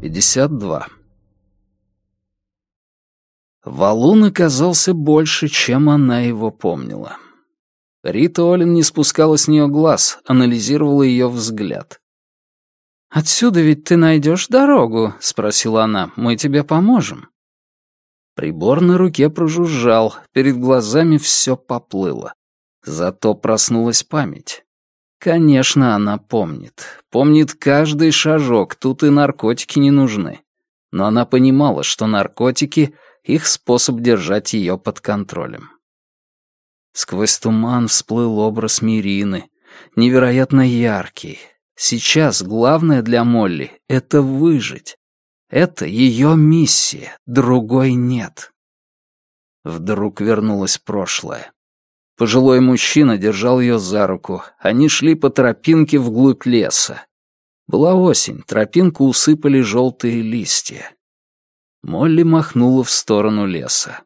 52. Валун оказался больше, чем она его помнила. Рита Олин не спускала с нее глаз, анализировала ее взгляд. «Отсюда ведь ты найдешь дорогу?» — спросила она. «Мы тебе поможем». Прибор на руке прожужжал, перед глазами все поплыло. Зато проснулась память. Конечно, она помнит. Помнит каждый шажок, тут и наркотики не нужны. Но она понимала, что наркотики — их способ держать ее под контролем. Сквозь туман всплыл образ Мирины, невероятно яркий. Сейчас главное для Молли — это выжить. Это ее миссия, другой нет. Вдруг вернулось прошлое. Пожилой мужчина держал ее за руку. Они шли по тропинке вглубь леса. Была осень, тропинку усыпали желтые листья. Молли махнула в сторону леса.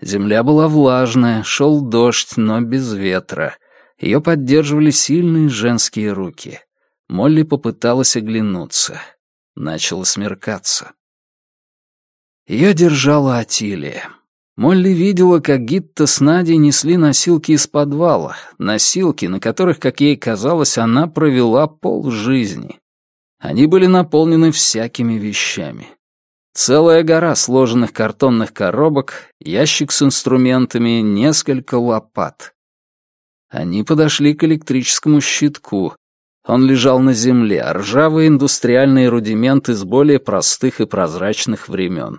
Земля была влажная, шел дождь, но без ветра. Ее поддерживали сильные женские руки. Молли попыталась оглянуться. Начало смеркаться. Ее держала Атилия. Молли видела, как Гитта с Надей несли носилки из подвала, носилки, на которых, как ей казалось, она провела полжизни. Они были наполнены всякими вещами. Целая гора сложенных картонных коробок, ящик с инструментами, несколько лопат. Они подошли к электрическому щитку. Он лежал на земле, а ржавые индустриальные рудименты с более простых и прозрачных времен.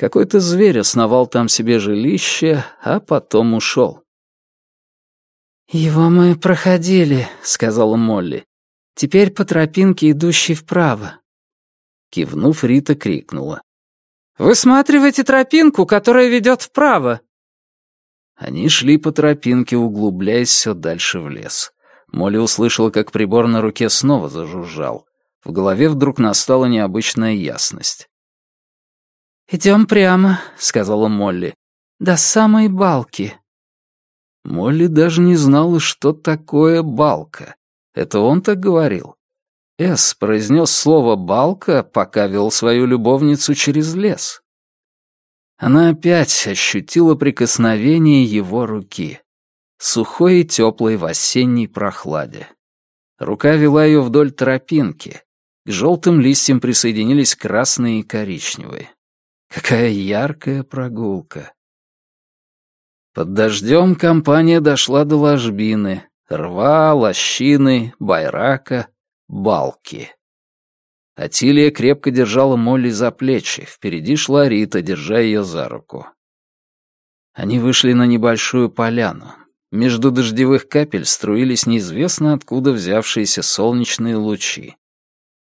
Какой-то зверь основал там себе жилище, а потом ушел. «Его мы проходили», — сказала Молли. «Теперь по тропинке, идущей вправо». Кивнув, Рита крикнула. «Высматривайте тропинку, которая ведет вправо». Они шли по тропинке, углубляясь все дальше в лес. Молли услышала, как прибор на руке снова зажужжал. В голове вдруг настала необычная ясность. «Идем прямо», — сказала Молли, — «до самой балки». Молли даже не знала, что такое балка. Это он так говорил. Эс произнес слово «балка», пока вел свою любовницу через лес. Она опять ощутила прикосновение его руки, сухой и теплой в осенней прохладе. Рука вела ее вдоль тропинки. К желтым листьям присоединились красные и коричневые. Какая яркая прогулка. Под дождем компания дошла до ложбины, рва, лощины, байрака, балки. Атилия крепко держала Молли за плечи, впереди шла Рита, держа ее за руку. Они вышли на небольшую поляну. Между дождевых капель струились неизвестно откуда взявшиеся солнечные лучи.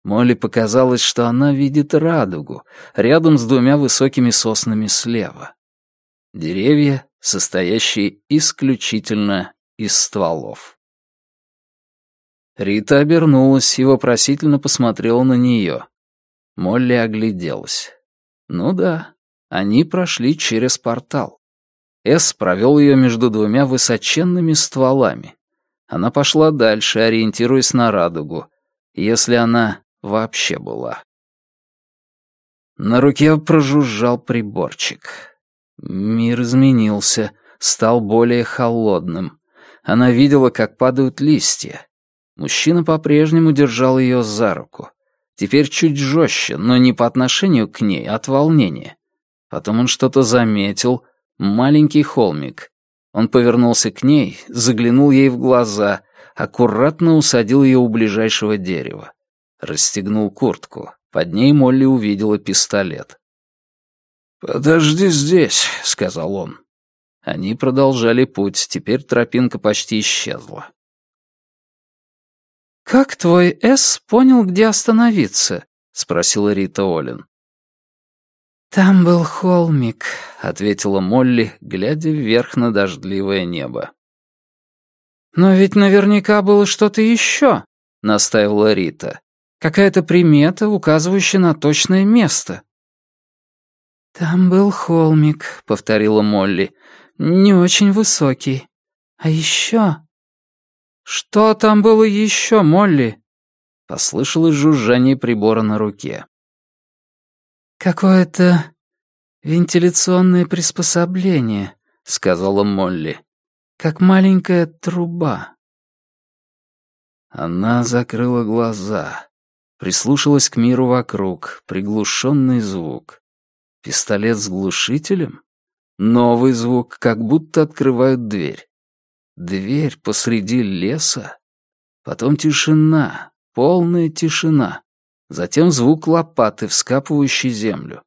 Молли показалось, что она видит радугу рядом с двумя высокими соснами слева. Деревья, состоящие исключительно из стволов. Рита обернулась и вопросительно посмотрела на нее. Молли огляделась. Ну да, они прошли через портал. Эс провел ее между двумя высоченными стволами. Она пошла дальше, ориентируясь на радугу. Если она вообще была. На руке прожужжал приборчик. Мир изменился, стал более холодным. Она видела, как падают листья. Мужчина по-прежнему держал ее за руку. Теперь чуть жестче, но не по отношению к ней, а от волнения. Потом он что-то заметил. Маленький холмик. Он повернулся к ней, заглянул ей в глаза, аккуратно усадил ее у ближайшего дерева. Расстегнул куртку. Под ней Молли увидела пистолет. «Подожди здесь», — сказал он. Они продолжали путь, теперь тропинка почти исчезла. «Как твой С понял, где остановиться?» — спросила Рита Олин. «Там был холмик», — ответила Молли, глядя вверх на дождливое небо. «Но ведь наверняка было что-то еще», — настаивала Рита. Какая-то примета, указывающая на точное место». «Там был холмик», — повторила Молли. «Не очень высокий. А еще...» «Что там было еще, Молли?» Послышалось жужжание прибора на руке. «Какое-то вентиляционное приспособление», — сказала Молли. «Как маленькая труба». Она закрыла глаза, прислушалась к миру вокруг, приглушенный звук. Пистолет с глушителем? Новый звук, как будто открывают дверь. Дверь посреди леса? Потом тишина, полная тишина. Затем звук лопаты, вскапывающей землю.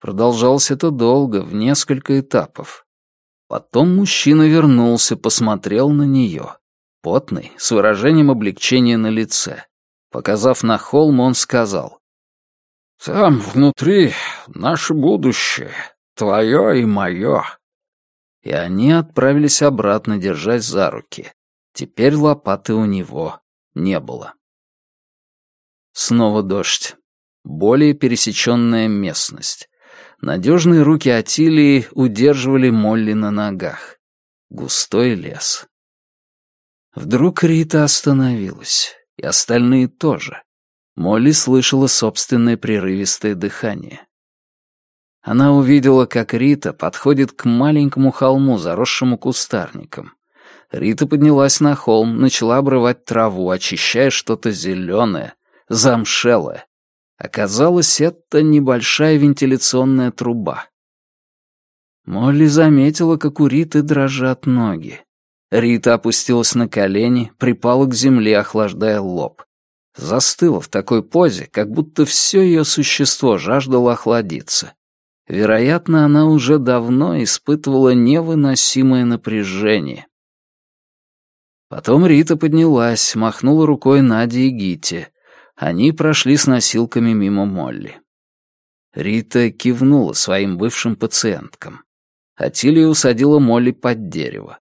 Продолжалось это долго, в несколько этапов. Потом мужчина вернулся, посмотрел на нее. Потный, с выражением облегчения на лице. Показав на холм, он сказал. «Там внутри наше будущее, твое и мое». И они отправились обратно, держась за руки. Теперь лопаты у него не было. Снова дождь. Более пересеченная местность. Надежные руки Атилии удерживали Молли на ногах. Густой лес. Вдруг Рита остановилась, и остальные тоже. Молли слышала собственное прерывистое дыхание. Она увидела, как Рита подходит к маленькому холму, заросшему кустарником. Рита поднялась на холм, начала обрывать траву, очищая что-то зеленое, замшелое. Оказалось, это небольшая вентиляционная труба. Молли заметила, как у Риты дрожат ноги. Рита опустилась на колени, припала к земле, охлаждая лоб. Застыла в такой позе, как будто все ее существо жаждало охладиться. Вероятно, она уже давно испытывала невыносимое напряжение. Потом Рита поднялась, махнула рукой Наде и Гите. Они прошли с носилками мимо Молли. Рита кивнула своим бывшим пациенткам. Атилия усадила Молли под дерево.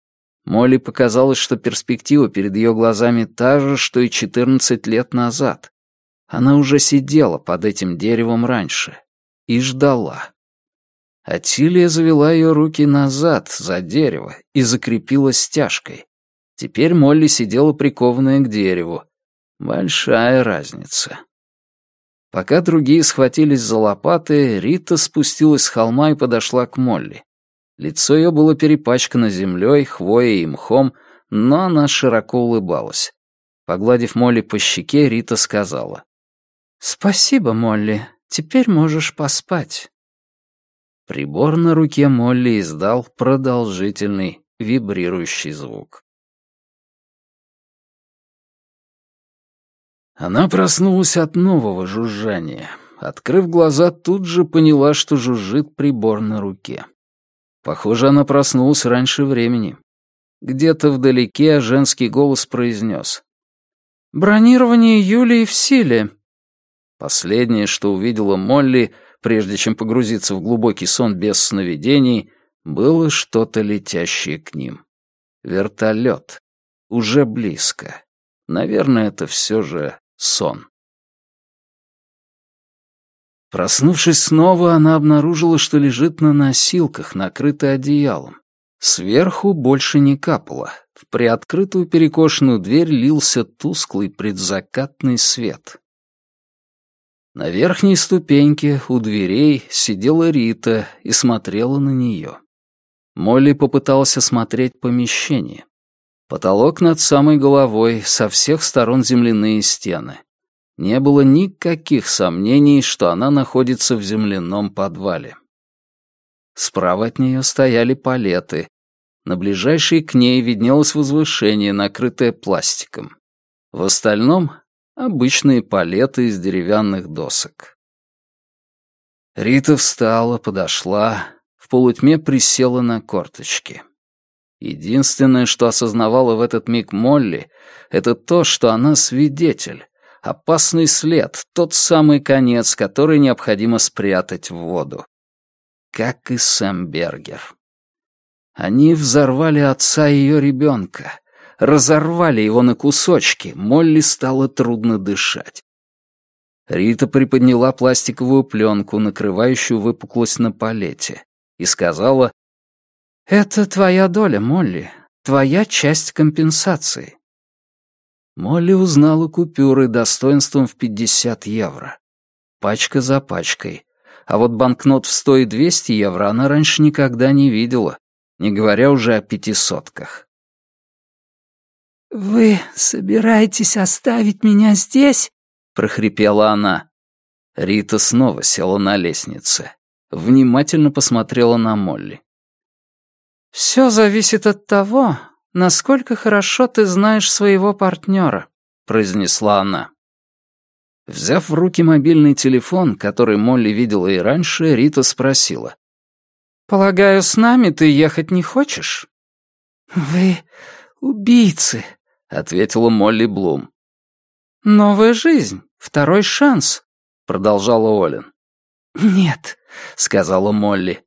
Молли показалось, что перспектива перед ее глазами та же, что и 14 лет назад. Она уже сидела под этим деревом раньше и ждала. Атилия завела ее руки назад, за дерево, и закрепила стяжкой. Теперь Молли сидела прикованная к дереву. Большая разница. Пока другие схватились за лопаты, Рита спустилась с холма и подошла к Молли. Лицо ее было перепачкано землей, хвоей и мхом, но она широко улыбалась. Погладив Молли по щеке, Рита сказала. «Спасибо, Молли. Теперь можешь поспать». Прибор на руке Молли издал продолжительный вибрирующий звук. Она проснулась от нового жужжания. Открыв глаза, тут же поняла, что жужжит прибор на руке. Похоже, она проснулась раньше времени. Где-то вдалеке женский голос произнес. «Бронирование Юлии в силе». Последнее, что увидела Молли, прежде чем погрузиться в глубокий сон без сновидений, было что-то летящее к ним. Вертолет. Уже близко. Наверное, это все же сон. Проснувшись снова, она обнаружила, что лежит на носилках, накрытая одеялом. Сверху больше не капало. В приоткрытую перекошенную дверь лился тусклый предзакатный свет. На верхней ступеньке у дверей сидела Рита и смотрела на нее. Молли попытался осмотреть помещение. Потолок над самой головой, со всех сторон земляные стены. Не было никаких сомнений, что она находится в земляном подвале. Справа от нее стояли палеты. На ближайшей к ней виднелось возвышение, накрытое пластиком. В остальном — обычные палеты из деревянных досок. Рита встала, подошла, в полутьме присела на корточки. Единственное, что осознавала в этот миг Молли, это то, что она свидетель, Опасный след, тот самый конец, который необходимо спрятать в воду. Как и Сэм Бергер. Они взорвали отца ее ребенка, разорвали его на кусочки, Молли стало трудно дышать. Рита приподняла пластиковую пленку, накрывающую выпуклость на палете, и сказала, «Это твоя доля, Молли, твоя часть компенсации». Молли узнала купюры достоинством в 50 евро. Пачка за пачкой. А вот банкнот в 100 и 200 евро она раньше никогда не видела, не говоря уже о пятисотках. «Вы собираетесь оставить меня здесь?» — прохрипела она. Рита снова села на лестнице. Внимательно посмотрела на Молли. «Все зависит от того, насколько хорошо ты знаешь своего партнера», — произнесла она. Взяв в руки мобильный телефон, который Молли видела и раньше, Рита спросила. «Полагаю, с нами ты ехать не хочешь?» «Вы убийцы», — ответила Молли Блум. «Новая жизнь, второй шанс», — продолжала Олин. «Нет», — сказала Молли.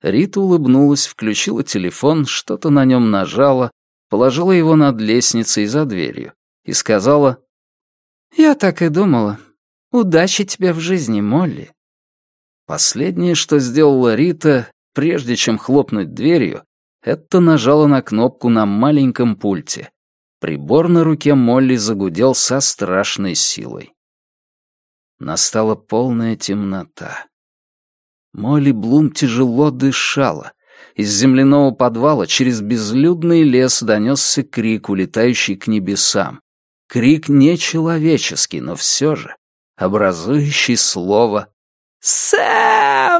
Рита улыбнулась, включила телефон, что-то на нем нажала, положила его над лестницей за дверью и сказала «Я так и думала. Удачи тебе в жизни, Молли». Последнее, что сделала Рита, прежде чем хлопнуть дверью, это нажала на кнопку на маленьком пульте. Прибор на руке Молли загудел со страшной силой. Настала полная темнота. Молли Блум тяжело дышала. Из земляного подвала через безлюдный лес донесся крик, улетающий к небесам. Крик нечеловеческий, но все же образующий слово «Сэм!».